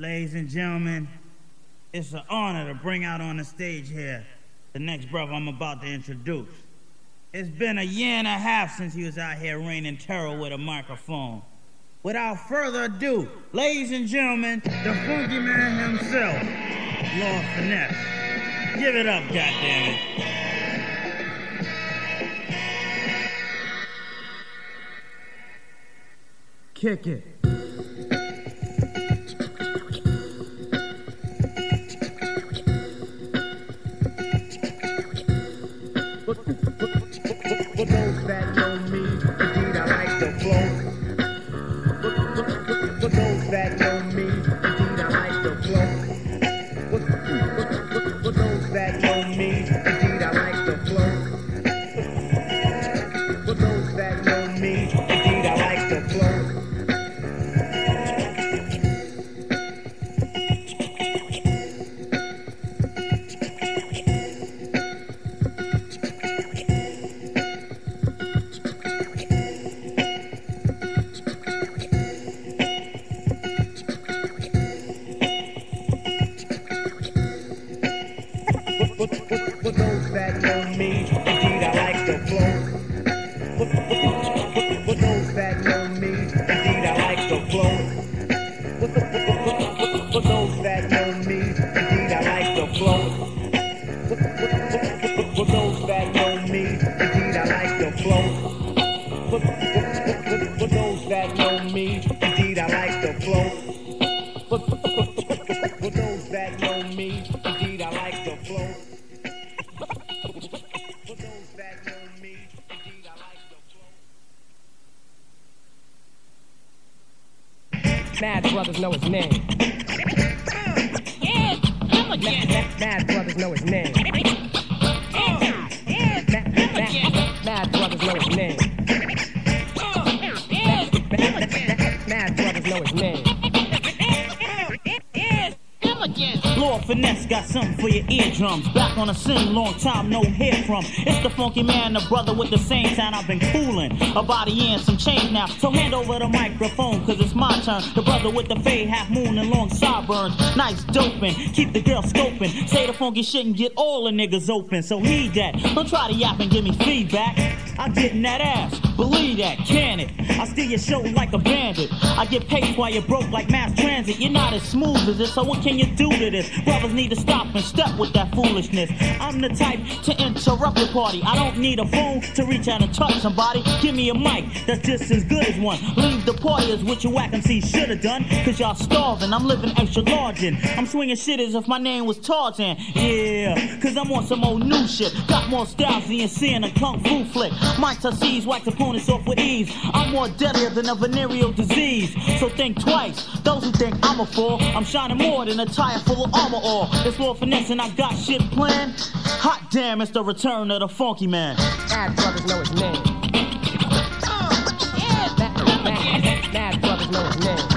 Ladies and gentlemen, it's an honor to bring out on the stage here the next brother I'm about to introduce. It's been a year and a half since he was out here raining terror with a microphone. Without further ado, ladies and gentlemen, the funky man himself, Lord Finesse. Give it up, goddammit. Kick it. Mad brothers know his name. Mad, mad, mad brothers know his name. Mad, mad, mad brothers know his name. Mad, mad, mad brothers know his name. Finesse got something for your eardrums. Back on the scene, long time no hear from. It's the funky man, the brother with the same sound I've been cooling. A body and some change now. So hand over the microphone, cause it's my turn. The brother with the fade, half moon and long sideburns. Nice doping, keep the girl scoping. Say the funky shit and get all the niggas open. So heed that. Don't try to yap and give me feedback. I get in that ass, believe that, can it? I steal your show like a bandit. I get paid while you're broke like mass transit. You're not as smooth as this, so what can you do to this? Brothers need to stop and step with that foolishness. I'm the type to interrupt your party. I don't need a phone to reach out and touch somebody. Give me a mic that's just as good as one. Leave the party as what your whack MC should have done. Cause y'all starving, I'm living extra large in. I'm swinging shit as if my name was Tarzan. Yeah, cause I'm on some old new shit. Got more styles than you see in a kung fu flick. My tussies wax opponents off with ease. I'm more deadlier than a venereal disease. So think twice. Those who think I'm a fool, I'm shining more than a tire full of Armor All. It's more finesse and I got shit planned. Hot damn, it's the return of the funky man. Mad brothers know his name. Uh, yeah, Mad, mad, mad brothers know his name.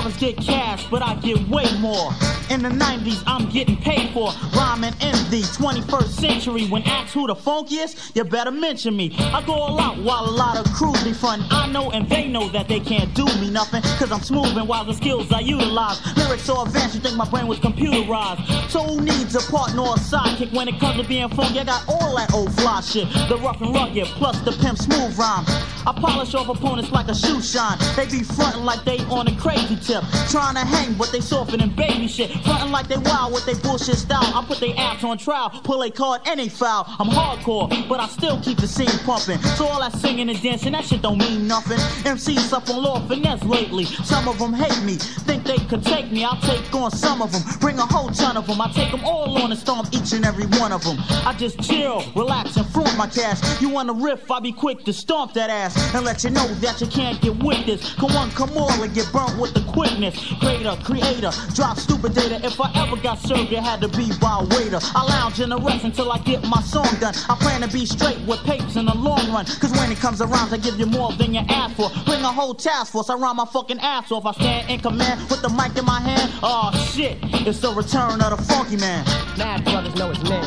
Brothers get cash, but I get way more. In the 90s, I'm getting paid for rhyming in the 21st century. When asked who the funkiest, you better mention me. I go all out while a lot of crews be frontin'. I know and they know that they can't do me nothing. Cause I'm smooth and while the skills I utilize. Lyrics so advanced, you think my brain was computerized. So who needs a partner or a sidekick when it comes to being funky? I got all that old fly shit. The rough and rugged, plus the pimp smooth rhyme. I polish off opponents like a shoe shine. They be frontin' like they on a crazy tip. Trying to hang, but they soften and baby shit. Frontin' like they wild with they bullshit style. I put they apps on trial, pull a card, any foul. I'm hardcore, but I still keep the scene pumping. So all that singing and dancing, that shit don't mean nothing. MCs up on Lord Finesse lately. Some of them hate me, think they could take me. I'll take on some of them, bring a whole ton of them. I take them all on and storm each and every one of them. I just chill, relax, and flaunt my cash. You wanna riff, I'll be quick to stomp that ass and let you know that you can't get with this. Come on, come on, and get burnt with the quickness. Creator, creator, drop stupid data. If I ever got served, it had to be by a waiter. I lounge in the rest until I get my song done. I plan to be straight with papes in the long run. Cause when it comes around, I give you more than you ask for. Bring a whole task force, I run my fucking ass off. I stand in command with the mic in my hand. Oh shit, it's the return of the funky man. Mad brothers know his name.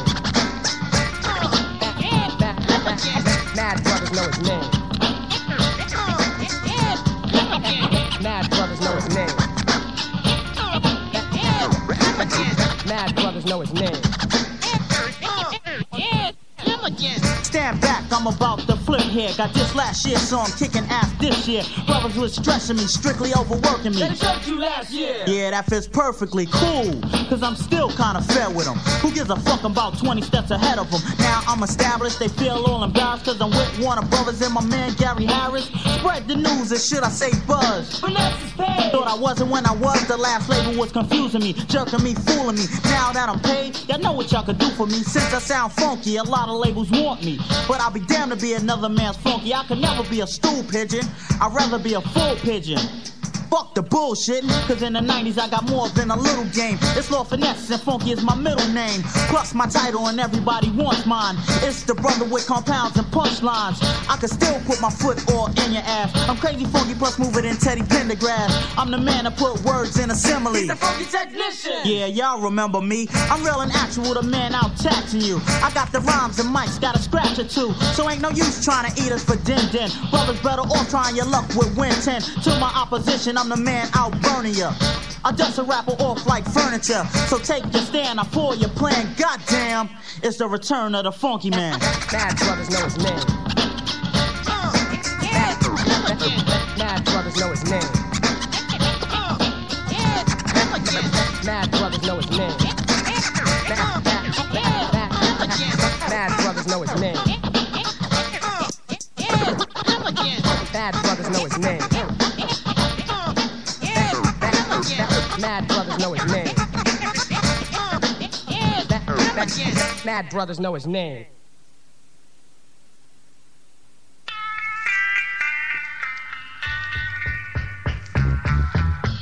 Mad, brothers know it's lit. mad, mad, Mad Brothers know his name. It's, it's, it's, Stand back, I'm about to flip here. Got this last year, so I'm kicking ass this year. Brothers was stressing me, strictly overworking me. you last year. Yeah, that fits perfectly cool, cause I'm still kinda fair with them. Who gives a fuck about 20 steps ahead of them? Now I'm established, they feel all embarrassed cause I'm with Warner Brothers and my man Gary Harris. Spread the news, or should I say buzz? Finesse is paid. Thought I wasn't when I was, the last label was confusing me, jerking me, fooling me. Now that I'm paid, y'all know what y'all could do for me. Since I sound funky, a lot of labels want me. But I'll be damned to be another man's funky. I could never be a stool pigeon, I'd rather be a full pigeon. Fuck the bullshit, cause in the 90s I got more than a little game. It's Lord Finesse and Funky is my middle name. Plus my title and everybody wants mine. It's the brother with compounds and punchlines. I can still put my foot all in your ass. I'm crazy funky plus moving in Teddy Pendergrass. I'm the man that put words in a simile. He's the funky technician. Yeah, y'all remember me. I'm real and actual, the man out taxing you. I got the rhymes and mics, got a scratch or two. So ain't no use trying to eat us for din din. Brothers better off trying your luck with Win 10. To my opposition, I'm the man out burning ya. I dust a rapper off like furniture. So take your stand, I pull your plan. Goddamn, it's the return of the funky man. Mad brothers know his name. Mad brothers know his name. Mad brothers know his name. Mad, brothers know his name. Bad brothers know his name. Mad, mad brothers know his name.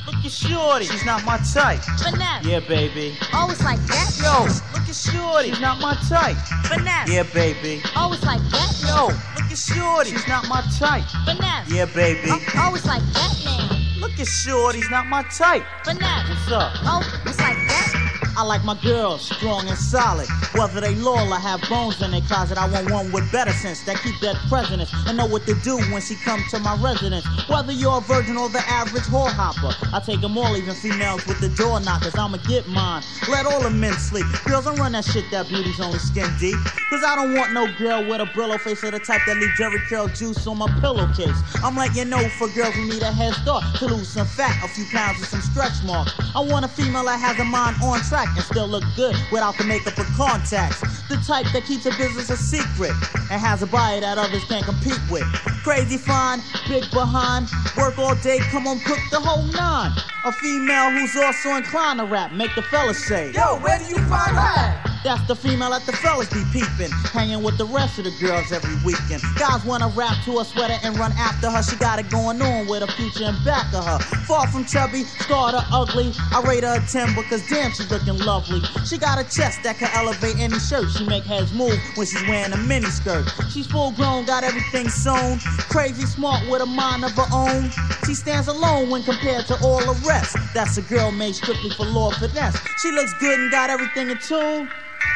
Look at Shorty, she's not my type. Finesse. Yeah, baby. Always like that. Yo, look at Shorty, she's not my type. Finesse. Yeah, baby. Always like that. Yo, look at Shorty, she's not my type. Finesse. Yeah, baby. Uh, always like that now. Look at Shorty's not my type. Finesse. What's up? Oh, it's like that. I like my girls strong and solid. Whether they loyal or have bones in their closet, I want one with better sense that keep that presidents and know what to do when she come to my residence. Whether you're a virgin or the average whore hopper, I take them all, even females with the door knockers. I'ma get mine. Let all the men sleep. Girls, don't run that shit that beauty's only skin deep. Cause I don't want no girl with a Brillo face or the type that leave Jheri curl juice on my pillowcase. I'm letting you know for girls who need a head start to lose some fat, a few pounds and some stretch marks. I want a female that has a mind on track and still look good without the makeup or contacts. The type that keeps her business a secret and has a body that others can't compete with. Crazy fine, big behind, work all day, come on, cook the whole nine. A female who's also inclined to rap, make the fellas say. Yo, where do you find that? That's the female that the fellas be peeping. Hanging with the rest of the girls every weekend. Guys wanna rap to her sweater and run after her. She got it going on with a future in back of her. Far from chubby, scarred or ugly. I rate her a 10 because damn, she's looking lovely. She got a chest that can elevate any shirt. She make heads move when she's wearing a mini skirt. She's full grown, got everything sewn. Crazy smart with a mind of her own. She stands alone when compared to all the rest. That's a girl made strictly for Lord Finesse. She looks good and got everything in tune.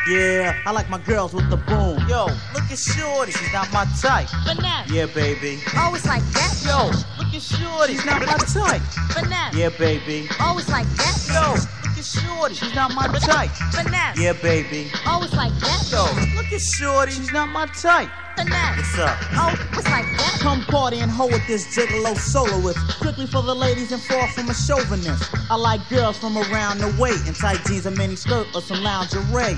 Yeah, I like my girls with the boom. Yo, look at Shorty, she's not my type. Finesse. Yeah, baby. Always like that. Yo, look at Shorty, she's not my type. Finesse. Yeah, baby. Always like that. Yo, look at Shorty, she's not my type. Finesse. Yeah, baby. Always like that. Yo, look at Shorty, she's not my type. Finesse. What's up? Always like that. Come party and hoe with this gigolo soloist. Strictly for the ladies and far from a chauvinist. I like girls from around the way in tight jeans, a mini skirt, or some lingerie.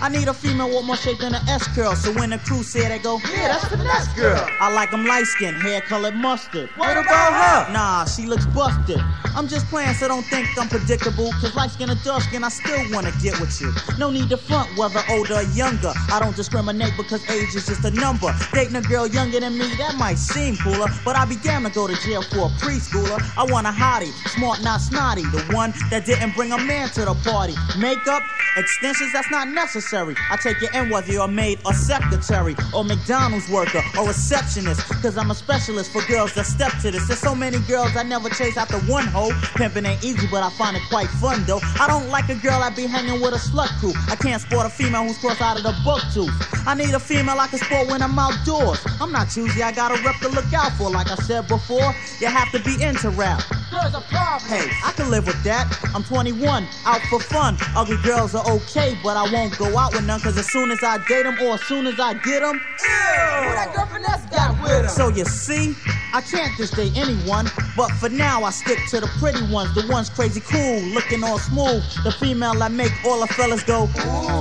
I need a female with more shape than an S curl, so when the crew say they go, Yeah, that's the next girl. I like them light skinned, hair colored mustard. What about her? Nah, she looks busted. I'm just playing, so don't think I'm predictable. Cause light skin or dark skin, I still wanna get with you. No need to front, whether older or younger. I don't discriminate because age is just a number. Dating a girl younger than me, that might seem cooler. But I began to go to jail for a preschooler. I want a hottie, smart, not snotty. The one that didn't bring a man to the party. Makeup, extensions, that's not necessary. I take you in whether you're a maid or secretary, or McDonald's worker, or receptionist. Cause I'm a specialist for girls that step to this. There's so many girls I never chase after one hoe. Pimping ain't easy, but I find it quite fun though. I don't like a girl that be hanging with a slut crew. I can't sport a female who's crossed out of the book too. I need a female I can sport when I'm outdoors. I'm not choosy, I got a rep to look out for. Like I said before, you have to be into rap. girl's a problem. Hey, I can live with that. I'm 21, out for fun. Ugly girls are okay, but I won't go out with none. Cause as soon as I date them or as soon as I get them, Who that girl finesse got with him? So you see, I can't just date anyone, but for now I stick to the pretty ones, the ones crazy cool, looking all smooth, the female that make all the fellas go.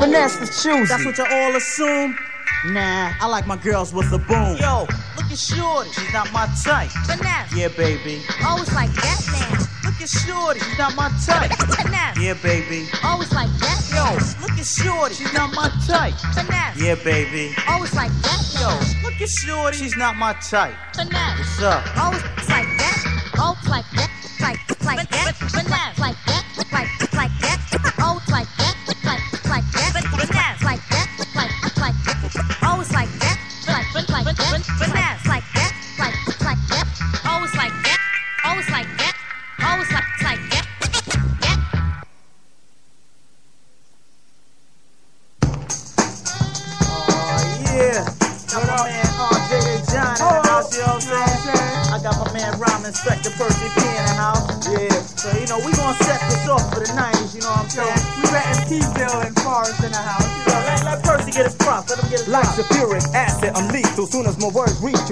finesse the choosy. That's what you all assume. Nah, I like my girls with the boom. Yo, look at Shorty, she's not my type. Finesse. Yeah, baby. Always like that now. Look at Shorty, she's not my type. Finesse. Yeah, baby. Always like that Yo, look at Shorty, she's not my type. Finesse. Yeah, baby. Always like that Yo, look at Shorty, she's not my type. Finesse. What's up? Always like that. Always like that. Like like that. Finesse.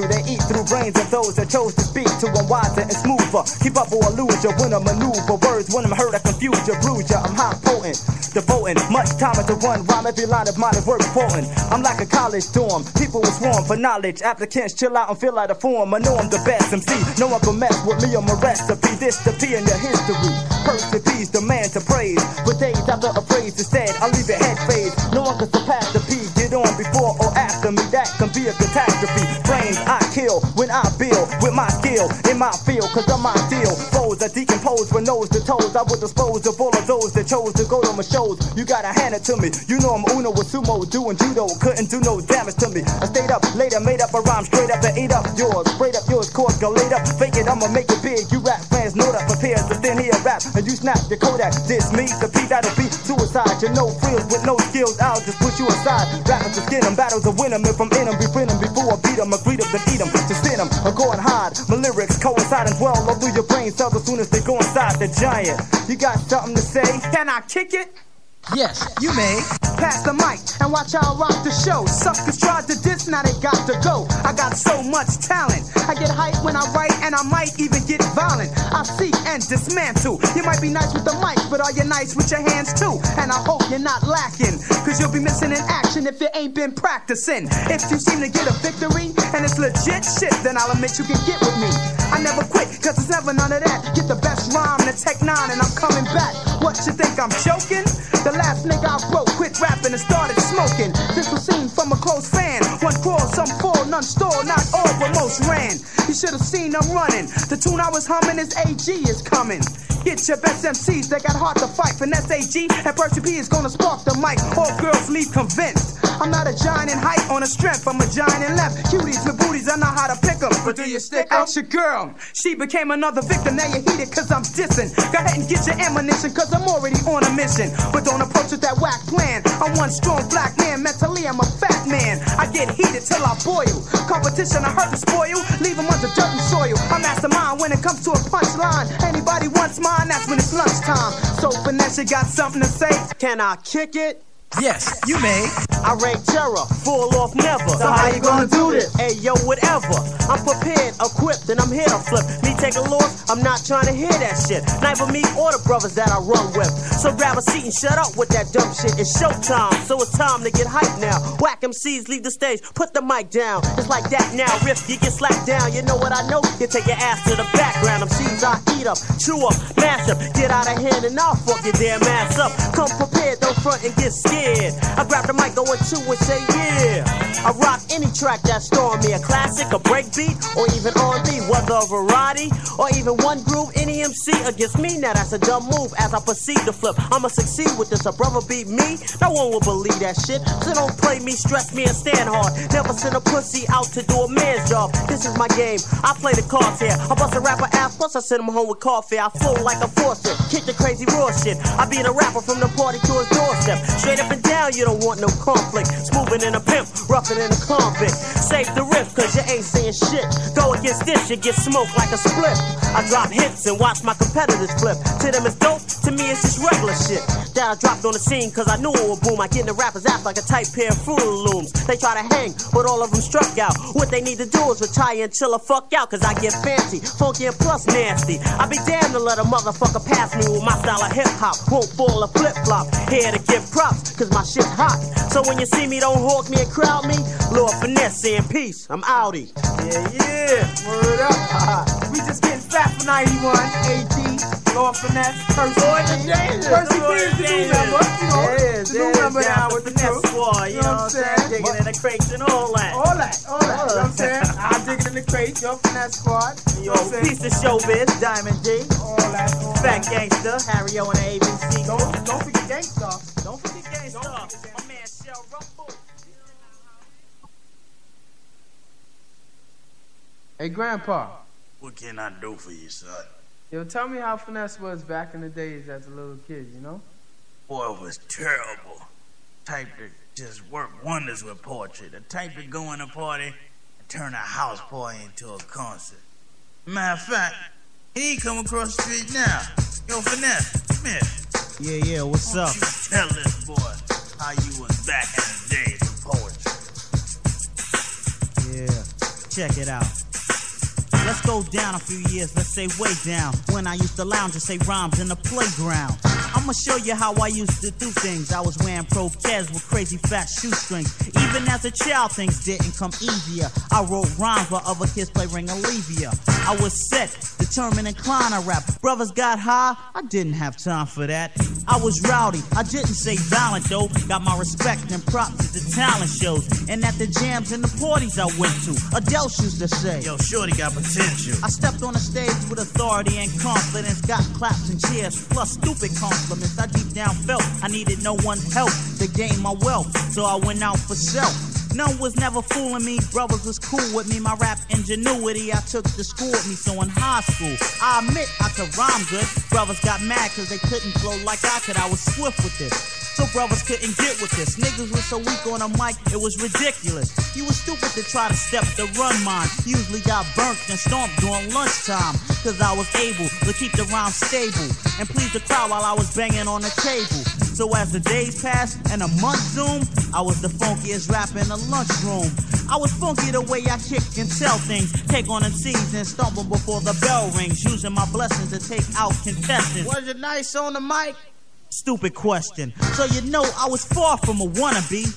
They eat through brains of those that chose to speak to. I'm wiser and smoother. Keep up or I lose you when I maneuver. Words when I'm hurt, I confuse you, bruise you. I'm high potent, devoting much time into one rhyme. Every line of mine is worth quoting. I'm like a college dorm. People will swarm for knowledge. Applicants chill out and fill out a form. I know I'm the best MC. No one can mess with me. I'm a recipe. This the P in your history. P's the man to praise. But days after a phrase is said, I leave it head a catastrophe. Brains I kill when I build with my skill in my field. Cause I'm ideal. Foes I decompose from nose to toes. I would dispose of all of those that chose to go to my shows. You gotta hand it to me. You know I'm Uno with sumo doing judo. Couldn't do no damage to me. I stayed up later, made up a rhyme straight up and ate up yours. Sprayed up yours, chords go laid up. Fake it, I'ma make it big. You fans know that prepared to thin here rap. And you snap your Kodak. This me, the P that'll be suicide. You're no frills with no skills. I'll just put you aside. Rappers to skin 'em, battles to win 'em. If I'm in them, befriend 'em before I beat 'em. I greet 'em, then eat 'em. To sin 'em, I'm going hard. My lyrics coincide and dwell all through your brain cells as soon as they go inside the giant. You got something to say? Can I kick it? Yes. You may pass the mic and watch I rock the show. Suckers tried to diss, now they got to go. I got so much talent. I get hype when I write, and I might even get violent. I seek and dismantle. You might be nice with the mic, but are you nice with your hands too? And I hope you're not lacking, cause you'll be missing in action if you ain't been practicing. If you seem to get a victory and it's legit shit, then I'll admit you can get with me. I never quit, cause it's never none of that. Get the best rhyme to Tech 9 and I'm coming back. What you think I'm joking? All, ran. You should have seen them running. The tune I was humming is AG is coming. Get your best MCs that got hard to fight. Finesse AG and Percy P is gonna spark the mic. All girls leave convinced. I'm not a giant in height on a strength, I'm a giant in left. Cuties with booties, I know how to 'em. But do you stick? Ask your girl. She became another victim, now you heated cause I'm dissing. Go ahead and get your ammunition cause I'm already on a mission. But don't approach with that whack plan. I'm one strong black man, mentally I'm a fat man. I get heated till I boil. Competition, I hurt and spoil. Leave 'em under dirt and soil. I'm mastermind when it comes to a punchline. Anybody wants mine, that's when it's lunchtime. So you got something to say? Can I kick it? Yes, you may. I reign terror, full off never. So how you gonna do this? Hey yo, whatever. I'm prepared, equipped, and I'm here to flip. Me take a loss, I'm not trying to hear that shit. Neither me or the brothers that I run with. So grab a seat and shut up with that dumb shit. It's showtime, so it's time to get hyped now. Whack MCs, leave the stage, put the mic down. It's like that now, riff, you get slapped down. You know what I know? You take your ass to the background. I'm MCs I eat up, chew up, mash up, get out of hand and I'll fuck your damn ass up. Come prepared, don't front and get scared. I grab the mic, go into and say yeah. I rock any track that's throwing me a classic, a breakbeat, or even R&B, whether a variety or even one groove. Any MC against me, now that's a dumb move. As I proceed to flip, I'ma succeed with this. A brother beat me, no one will believe that shit. So don't play me, stress me, and stand hard. Never send a pussy out to do a man's job. This is my game. I play the cards here. I bust a rapper ass, plus I send him home with coffee. I flow like a faucet, kick the crazy raw shit. I be the rapper from the party to his doorstep. Straight up Stepping down, you don't want no conflict. Smoothing in a pimp, roughing in a convict. Save the riff, cause you ain't saying shit. Go against this, you get smoked like a split. I drop hits and watch my competitors flip. To them it's dope, to me it's just regular shit. That I dropped on the scene cause I knew it would boom. I get in the rappers ass like a tight pair of Fruit Looms. They try to hang, but all of them struck out. What they need to do is retire and chill a fuck out cause I get fancy, funky and plus nasty. I be damned to let a motherfucker pass me with my style of hip hop. Won't fall a flip flop. Here to give props cause my shit's hot. So when you see me, don't hawk me and crowd me. Lord Finesse saying peace, I'm outie. Yeah, yeah. Word up. we just getting fat for 91. AG, Lord Finesse, Percy Lord. Danger. Percy Lord is the new member. You know, Yeah, the new member now with the crew. Squad, you know what I'm saying? Digging in the crates and all that. All that, all that. You know what I'm saying? I dig it in the crate, your finesse squad. You Yo, know what I'm saying? piece of showbiz, Diamond D, All that, all Fat that. Gangster, Harry O and ABC. Don't, don't forget gangsta. Don't forget My man Shell Rumble. Hey, Grandpa. What can I do for you, son? Yo, tell me how finesse was back in the days as a little kid, you know? Boy, it was terrible. Type to just work wonders with poetry. The type to go in a party and turn a house party into a concert. Matter of fact, he come across the street now. Yo, Finesse, Smith, Yeah, yeah, what's up? you tell this boy check it out. Let's go down a few years, let's say way down. When I used to lounge and say rhymes in the playground. I'ma show you how I used to do things. I was wearing pro with crazy fat shoestrings. Even as a child, things didn't come easier. I wrote rhymes while other kids play Ringolevio. I was set, determined, inclined to rap. Brothers got high, I didn't have time for that. I was rowdy, I didn't say violent though. Got my respect and props at the talent shows. And at the jams and the parties I went to. Adele used to say. Yo, Shorty got potential. I stepped on the stage with authority and confidence, got claps and cheers, plus stupid compliments. I deep down felt I needed no one's help to gain my wealth, so I went out for self. None was never fooling me, brothers was cool with me. My rap ingenuity I took to school with me, so in high school, I admit I could rhyme good. Brothers got mad cause they couldn't flow like I could, I was swift with this. So brothers couldn't get with this. Niggas was so weak on a mic, it was ridiculous. You was stupid to try to step the run mine. Usually got burnt and stomped during lunchtime. Cause I was able to keep the rhyme stable and please the crowd while I was banging on the table. So as the days passed and a month zoomed, I was the funkiest rapper in the lunchroom. I was funky the way I kick and tell things, take on MCs and stumble before the bell rings, using my blessings to take out contestants. Was it nice on the mic? Stupid question. So you know I was far from a wannabe.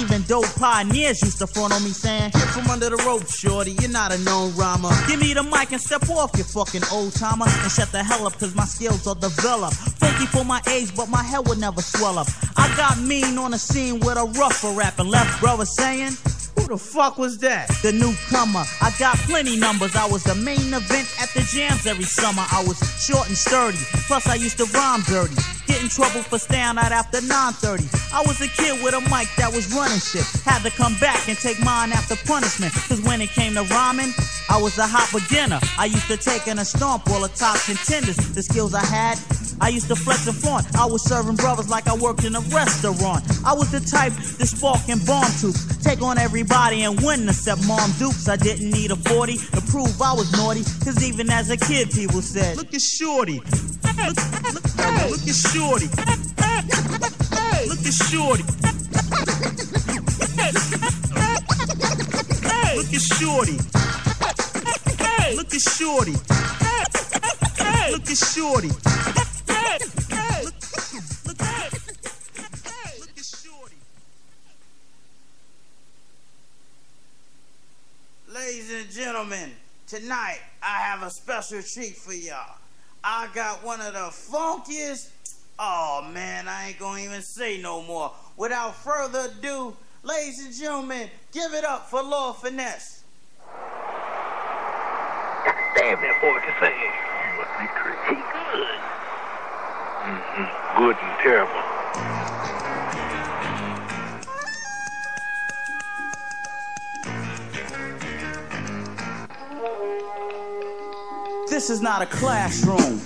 Even though pioneers used to front on me saying, Get from under the rope, shorty, you're not a known rhymer. Give me the mic and step off, you fucking old timer. And shut the hell up, cause my skills are developed. Funky for my age, but my head would never swell up. I got mean on the scene with a rougher rap and left brother saying, Who the fuck was that? the newcomer. I got plenty numbers. I was the main event at the jams every summer. I was short and sturdy. Plus, I used to rhyme dirty. Get in trouble for staying out after 9:30. I was a kid with a mic that was running shit. Had to come back and take mine after punishment. Cause when it came to rhyming, I was a hot beginner. I used to take in a stomp all the top contenders. The skills I had, I used to flex and flaunt. I was serving brothers like I worked in a restaurant. I was the type to spark and bomb troops. Take on everybody and win except Mom Dukes. I didn't need a 40 to prove I was naughty. Cause even as a kid, people said, Look at Shorty. Look, look, look at Shorty. Look at Shorty. Look at Shorty. Look at Shorty. Look at Shorty. Look, look at Shorty. Ladies and gentlemen, tonight I have a special treat for y'all. I got one of the funkiest. Oh man, I ain't gonna even say no more. Without further ado, ladies and gentlemen, give it up for Lord Finesse. Damn, that boy can sing. He must be crazy. Mm-hmm. Good and terrible. This is not a classroom.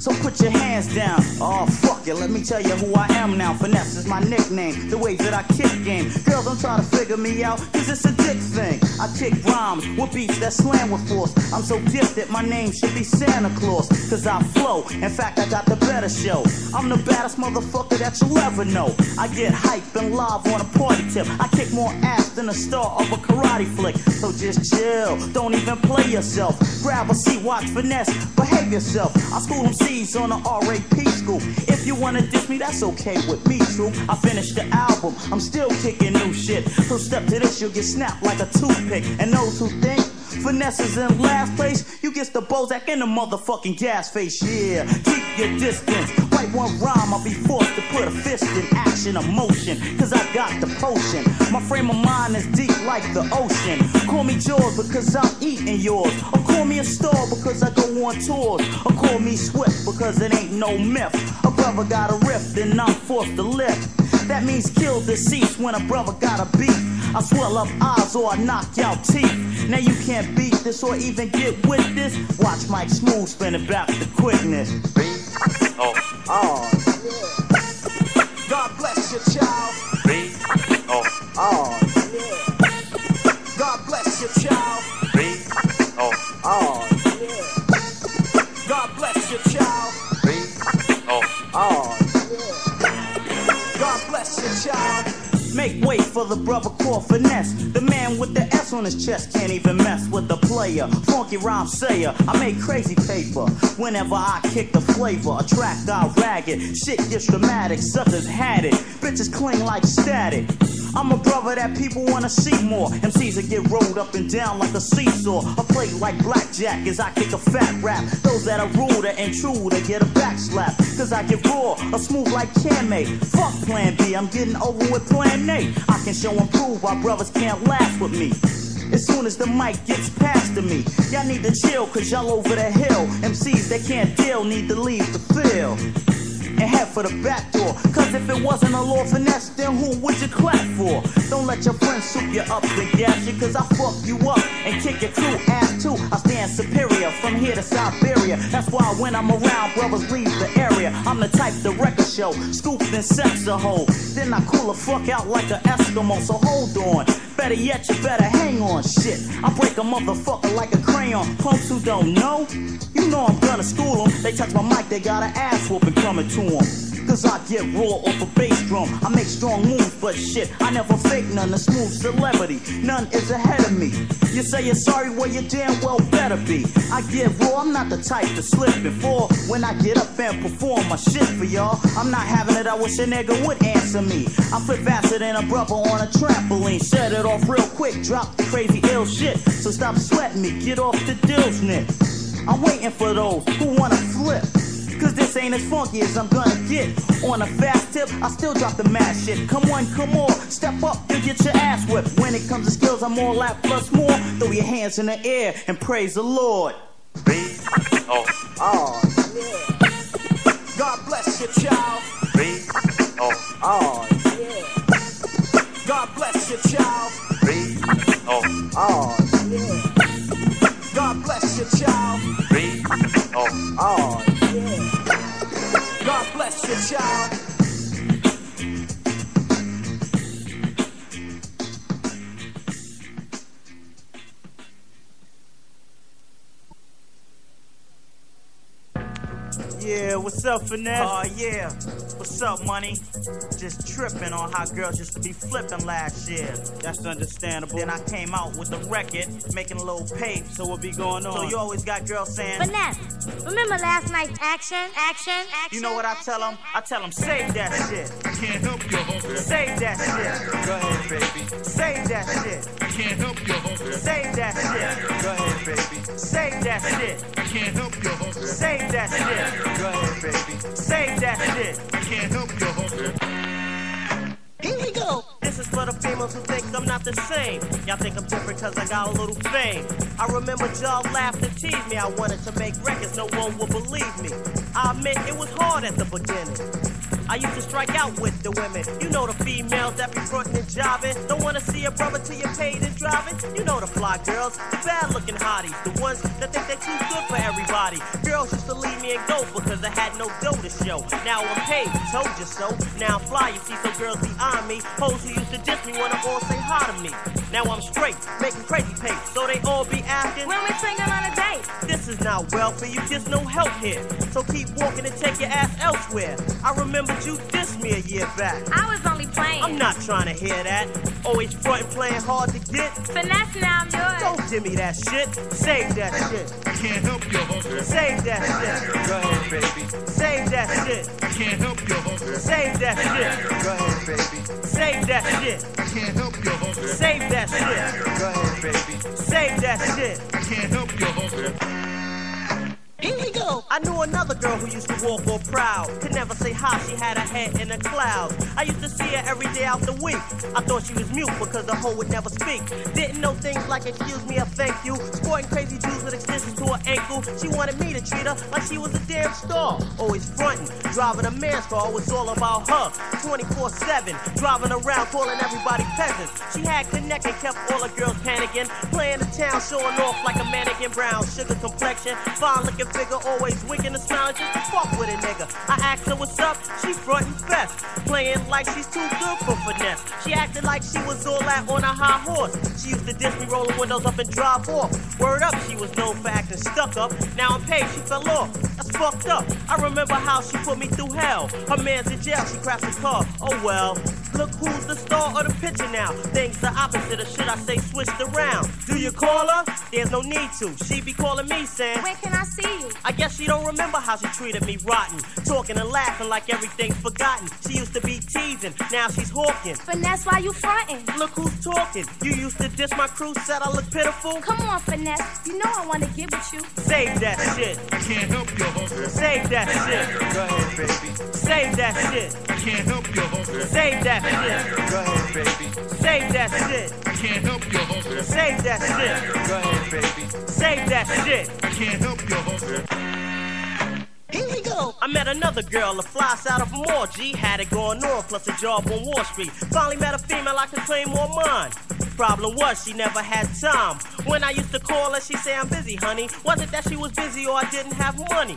So put your hands down. Oh, fuck it. Let me tell you who I am now. Finesse is my nickname. The way that I kick game. Girls don't try to figure me out, cause it's a dick thing. I kick rhymes with beats that slam with force. I'm so gifted, my name should be Santa Claus. Cause I flow. In fact, I got the better show. I'm the baddest motherfucker that you'll ever know. I get hype and live on a party tip. I kick more ass than a star of a karate flick. So just chill. Don't even play yourself. Grab a seat, watch finesse. Behave yourself. I school them C's on the RAP school. If you wanna diss me, that's okay with me, true. I finished the album, I'm still kicking new shit. So step to this, you'll get snapped like a toothpick. And those who think finesse is in last place, you get the Bozak in the motherfucking gas face, yeah. Keep your distance. Write one rhyme, I'll be forced to put a fist in action, emotion. Cause I got the potion. My frame of mind is deep like the ocean. Call me George because I'm eating yours. Or call me a star because I go on tours. Or call me Swift because it ain't no myth. A brother got a rift, then I'm forced to lift. That means kill deceased when a brother got a beat. I swell up eyes or I knock out teeth. Now you can't beat this or even get with this. Watch Mike Smooth spin back to quickness. Oh, Oh, yeah. God bless you, child. B, oh, Oh, yeah. God bless your child. B, oh, Oh, yeah. God bless you, child. Oh. Oh, B, oh, Oh, yeah. God bless you, child. Make way for the brother called Finesse. The man with the S on his chest can't even mess with the player. Funky rhyme sayer. I make crazy paper whenever I kick the flavor. A track got ragged. Shit gets dramatic. Suckers had it. Bitches cling like static. I'm a brother that people wanna see more. MCs that get rolled up and down like a seesaw. I play like blackjack as I kick a fat rap. Those that are ruder and truer get a back slap. Cause I get raw, a smooth like Can Fuck plan B, I'm getting over with plan A. I can show and prove why brothers can't laugh with me. As soon as the mic gets past to me, y'all need to chill cause y'all over the hill. MCs that can't deal need to leave the field and head for the back door. Cause if it wasn't a Lord Finesse, then who would you clap for? Don't let your friends soup you up and gas you, cause I fuck you up and kick your crew ass too. I stand superior from here to Siberia. That's why when I'm around, brothers leave the area. I'm the type the record show, scoop and sex a hoe. Then I cool the fuck out like an Eskimo, so hold on. Better yet, you better hang on, shit. I break a motherfucker like a crayon. Punks who don't know, you know I'm gonna school them. They touch my mic, they got an ass whooping coming to them. Cause I get raw off a bass drum. I make strong moves, but shit, I never fake none. A smooth celebrity, none is ahead of me. You say you're sorry, well, you damn well better be. I get raw, I'm not the type to slip and fall. When I get up and perform my shit for y'all, I'm not having it, I wish a nigga would answer me. I flip faster than a brother on a trampoline. Set it off real quick, drop the crazy ill shit. So stop sweating me, get off the dills, Nick. I'm waiting for those who wanna flip. Cause this ain't as funky as I'm gonna get. On a fast tip, I still drop the mad shit. Come on, come on, step up, you get your ass whipped. When it comes to skills, I'm all that plus more. Throw your hands in the air and praise the Lord. B, oh, Oh, yeah. God bless you, child. B, oh, Oh, yeah. God bless you, child. B, oh, Oh, yeah. God bless you, child. B, oh, Oh, yeah. Child. Yeah, what's up, Finesse? Oh, yeah. What's up, money? Just tripping on how girls used to be flipping last year. That's understandable. Then I came out with a record, making a little pay. So what be going on? So you always got girls saying, Finesse, remember last night's action, action, action? You know what I tell them? I tell them, save that shit. can't help your homie. Save that shit. Go ahead, baby. Save that shit. Can't help your homie. Save that shit. Go ahead, baby. Save that shit. Can't help your homie. Save that shit. Go ahead, baby. Save that shit. I Can't help your homie. Here we go. This is for the females who think I'm not the same. Y'all think I'm different cause I got a little fame. I remember y'all laughed and teased me. I wanted to make records, no one would believe me. I admit it was hard at the beginning. I used to strike out with the women. You know the females that be frontin' and jobbing. Don't wanna see a brother till you're paid and driving. You know the fly girls, the bad looking hotties, the ones that think they're too good for everybody. Girls used to leave me and go because I had no dough to show. Now I'm paid, told you so. Now I'm fly, you see, some girls behind me. Hoes who used to diss me wanna all say hi to me. Now I'm straight, making crazy pay, so they all be asking When we swinging on a date. this is not well for you, just no help here. So keep walking and take your ass elsewhere. I remembered you dissed me a year back. I was only playing. I'm not trying to hear that. Always front playing hard to get. Finesse now, I'm yours. Don't give me that shit. Save that shit. I Can't help your hustle. Save that shit. Go ahead, baby. Save that shit. I Can't help your hustle. Save that shit. Go ahead, baby. Save that shit. I Can't help your hustle. Save that shit. Go ahead, baby. Save that shit. I Can't help your hustle. Here we go. I knew another girl who used to walk all proud. Could never say hi, she had her head in the clouds. I used to see her every day out the week. I thought she was mute because the hoe would never speak. Didn't know things like excuse me or thank you. Sporting crazy Jews with extensions to her ankle. She wanted me to treat her like she was a damn star. Always frontin', driving a man's car was all about her. 24-7, driving around calling everybody peasants. She had connect and kept all the girls panicking. Playing the town, showing off like a mannequin brown. Sugar complexion, fine looking figure, always winking and smiling just to fuck with a nigga. I asked her what's up, she frontin' best. Playing like she's too good for finesse. She acted like she was all that on a high horse. She used to diss me, roll the windows up and drive off. Word up, she was known for acting stuck up. Now I'm paid, she fell off. That's fucked up. I remember how she put me through hell. Her man's in jail, she crashed his car. Oh well. Look who's the star of the picture now. Things the opposite, or should I say switched around? Do you call her? There's no need to. She be calling me saying, Where can I see you? I guess she don't remember how she treated me rotten. Talking and laughing like everything's forgotten. She used to be teasing, now she's hawking. Finesse, why you frontin'? Look who's talking. You used to diss my crew, said I look pitiful. Come on, Finesse. You know I wanna get with you. Save that shit. I Can't help your hustle. Save that shit. Go ahead, baby. Save that shit. Can't help your hustle. Save that shit. Go ahead, baby. Save that shit. Can't help your hustle. Save that shit. Go ahead, baby. Save that shit. Can't help your hustle. I met another girl, a fly out of more G. Had it going on, plus a job on Wall Street. Finally met a female I could claim more mine. Problem was, she never had time. When I used to call her, she say I'm busy, honey. Was it that she was busy or I didn't have money?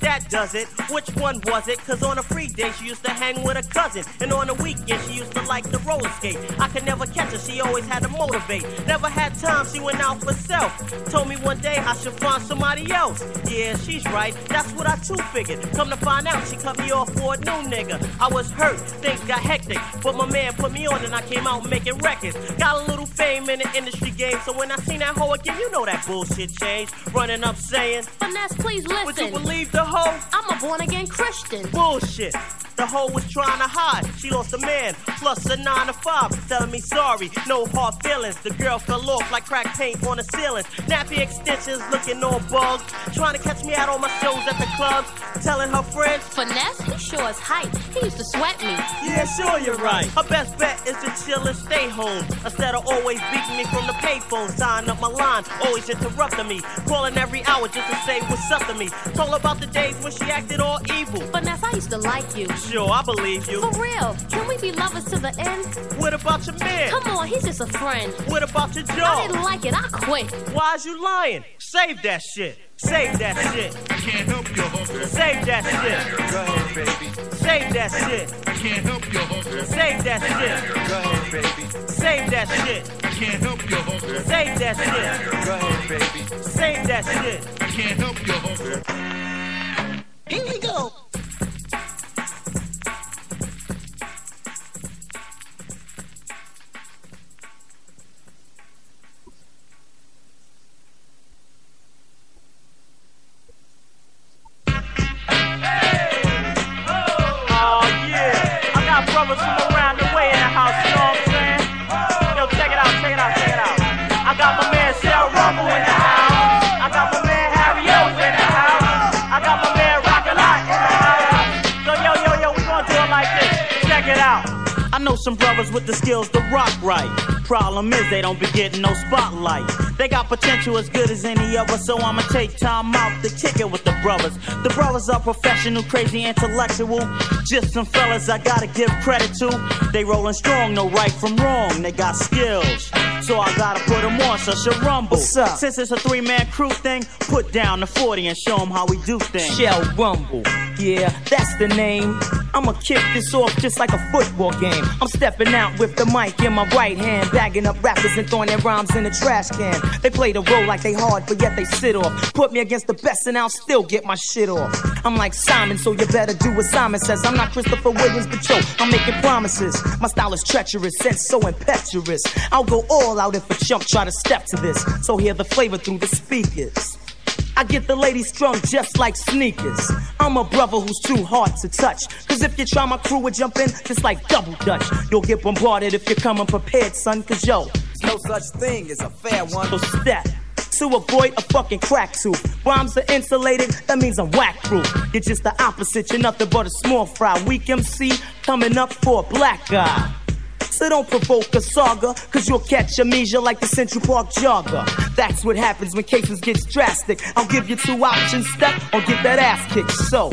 That does it. Which one was it? Cause on a free day she used to hang with a cousin. And on the weekend she used to like to roller skate. I could never catch her, she always had to motivate. Never had time, she went out for self. Told me one day I should find somebody else. Yeah, she's right, that's what I too figured. Come to find out, she cut me off for a new nigga. I was hurt, things got hectic. But my man put me on and I came out making records. Got a little fame in the industry game, so when I seen that hoe again, you know that bullshit changed. Running up saying, Finesse, please listen. Would you believe the hoe? I'm a born again Christian. Bullshit. The hoe was trying to hide. She lost a man, plus a nine to five. Telling me sorry, no hard feelings. The girl fell off like crack paint on the ceiling. Nappy extensions looking all bugged. Trying to catch me out on my shows at the clubs. Telling her friends, Finesse, he sure is hype. He used to sweat me. yeah, sure you're right. Her best bet is to chill and stay home. Instead of always beating me from the payphone, signing up my line, always interrupting me. Calling every hour just to say what's up to me. Told about the days when she acted all evil. Finesse, I used to like you. Sure, I believe you. For real, can we be lovers to the end? What about your man? Come on, he's just a friend. What about your job? I didn't like it, I quit. Why's you lying? Save that shit. Save that shit. Can't help your hustle. Save that shit. Go ahead, baby. Save that shit. Can't help your hustle. Save that shit. Go ahead, baby. Save that shit. Can't help your hustle. Save that shit. Go ahead, baby. Save that shit. Can't help your hustle. Problem is they don't be getting no spotlight. They got potential as good as any other, so I'ma take time out to kick it with the brothers. The brothers are professional, crazy, intellectual. Just some fellas I gotta give credit to. They rollin' strong, no right from wrong. They got skills. So I gotta put them on, so Shell Rumble. Since it's a three man crew thing, put down the 40 and show them how we do things. Shell Rumble. Yeah, that's the name. I'ma kick this off just like a football game. I'm stepping out with the mic in my right hand, bagging up rappers and throwing their rhymes in the trash can. They play the role like they hard, but yet they sit off. Put me against the best and I'll still get my shit off. I'm like Simon, so you better do what Simon says. I'm not Christopher Williams, but yo, I'm making promises. My style is treacherous and so impetuous. I'll go all out if a chump try to step to this. So hear the flavor through the speakers. I get the ladies strung just like sneakers. I'm a brother who's too hard to touch. Cause if you try my crew would jump in just like double dutch. You'll get bombarded if you're coming prepared, son. Cause yo, no such thing as a fair one. So step to avoid a fucking crack tooth. Rhymes are insulated, that means I'm whack proof. You're just the opposite, you're nothing but a small fry. Weak MC coming up for a black guy. So don't provoke a saga, cause you'll catch amnesia like the Central Park jogger. That's what happens when cases get drastic. I'll give you two options, step or get that ass kicked. So,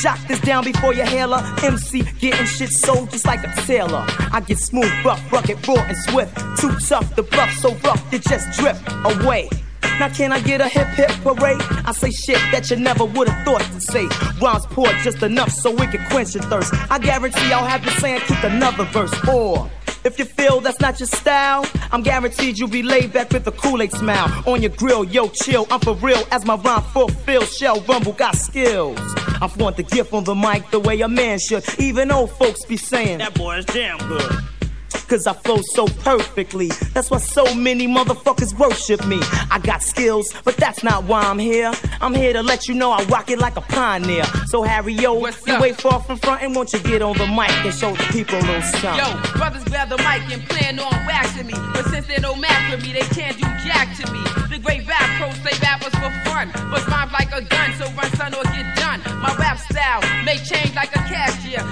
Jot this down before you hail her. MC getting shit sold just like a tailor. I get smooth, rough, rugged, raw, and swift. Too tough, the bluff so rough, you just drift away. Now can I get a hip hip parade? I say shit that you never would have thought to say. Rhymes pour just enough so we can quench your thirst. I guarantee I'll have you saying keep another verse. Or if you feel that's not your style, I'm guaranteed you'll be laid back with a Kool-Aid smile on your grill. Yo, chill, I'm for real as my rhyme fulfills. Shell Rumble got skills. I flaunt the gift on the mic the way a man should. Even old folks be saying that boy is damn good. Cause I flow so perfectly. That's why so many motherfuckers worship me. I got skills, but that's not why I'm here. I'm here to let you know I rock it like a pioneer. So Harry, yo, you way far from front and won't you get on the mic and show the people a little something? Yo, brothers grab the mic and plan on waxing me. But since they don't match with me, they can't do jack to me. The great rap pros say rappers for fun. But rhymes like a gun, so run son or get done. My rap style may change like a cashier.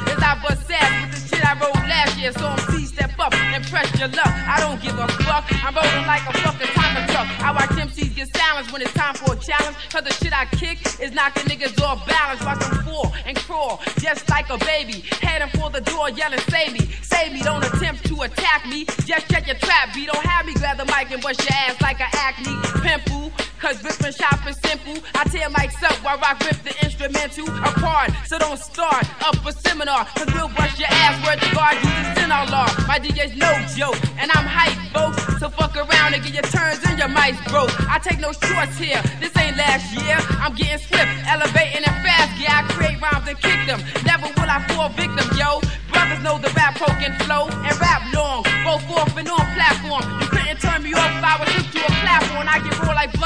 Your luck. I don't give a fuck. I'm rolling like a fucking timer truck. I watch MCs get silenced when it's time for a challenge. Cause the shit I kick is knocking niggas off balance. Watch them fall and crawl just like a baby. Heading for the door yelling, save me, save me. Don't attempt to attack me. Just check your trap beat. Don't have me grab the mic and bust your ass like an acne pimple. Cause ripping shop is simple. I tear mics up while rock rip the instrumental apart. So don't start up a seminar. Cause we'll bust your ass where the guard uses in our law. My DJ's no joke. And I'm hype, folks. So fuck around and get your turns and your mics broke. I take no shorts here. This ain't last year. I'm getting swift, elevating and fast. Yeah, I create rhymes and kick them. Never will I fall victim, yo. Brothers know the rap poke and flow and rap long. Both off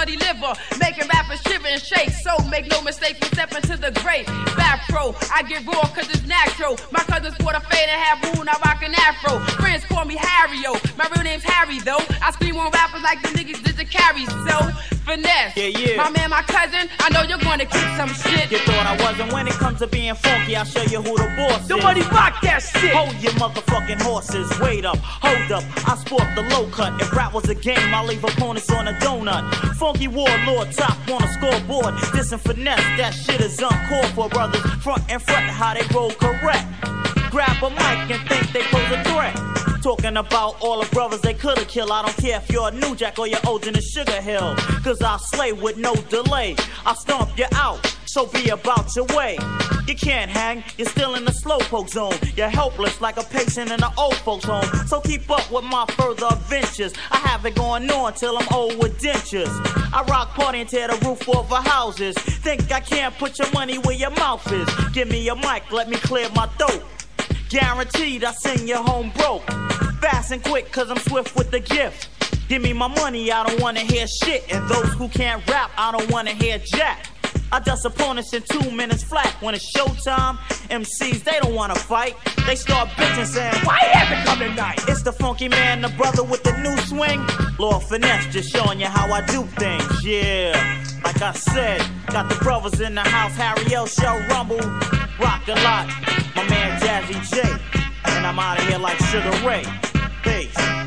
bloody liver. Making rappers shiver and shake. So make no mistake, we step into the great. Rap pro, I get raw cause it's natural. My cousins sport a fade and have moon, I rock an afro. Friends call me Harry-O. My real name's Harry though. I scream on rappers like the niggas did the carry. So, finesse. Yeah, yeah. My man, my cousin, I know you're gonna kick some shit. You thought I wasn't when it comes to being funky, I'll show you who the boss Somebody is. rock that shit. Hold your motherfucking horses, wait up, hold up. I sport the low cut. If rap was a game, I leave opponents on a donut. Funky warlord, top on a scoreboard. This and finesse, that shit is uncalled for, brothers. Front and front, how they roll correct. Grab a mic and think they pose a threat. Talking about all the brothers they coulda killed. I don't care if you're a new jack or you're old in the sugar hill. Cause I'll slay with no delay. I'll stomp you out, so be about your way. You can't hang, you're still in the slowpoke zone. You're helpless like a patient in an old folks home. So keep up with my further adventures. I have it going on till I'm old with dentures. I rock party and tear the roof off of houses. Think I can't put your money where your mouth is. Give me a mic, let me clear my throat. Guaranteed I send you home broke. Fast and quick, cause I'm swift with the gift. Give me my money, I don't wanna hear shit. And those who can't rap, I don't wanna hear jack. I dust opponents in two minutes flat. When it's showtime, MCs, they don't wanna fight. They start bitching saying, Why you haven't come tonight? It's the funky man, the brother with the new swing. Lord Finesse, just showing you how I do things, yeah. Like I said, got the brothers in the house, Harry-O. Shell Rumble, rock a lot. My man Jazzy J, and I'm out of here like Sugar Ray. Peace.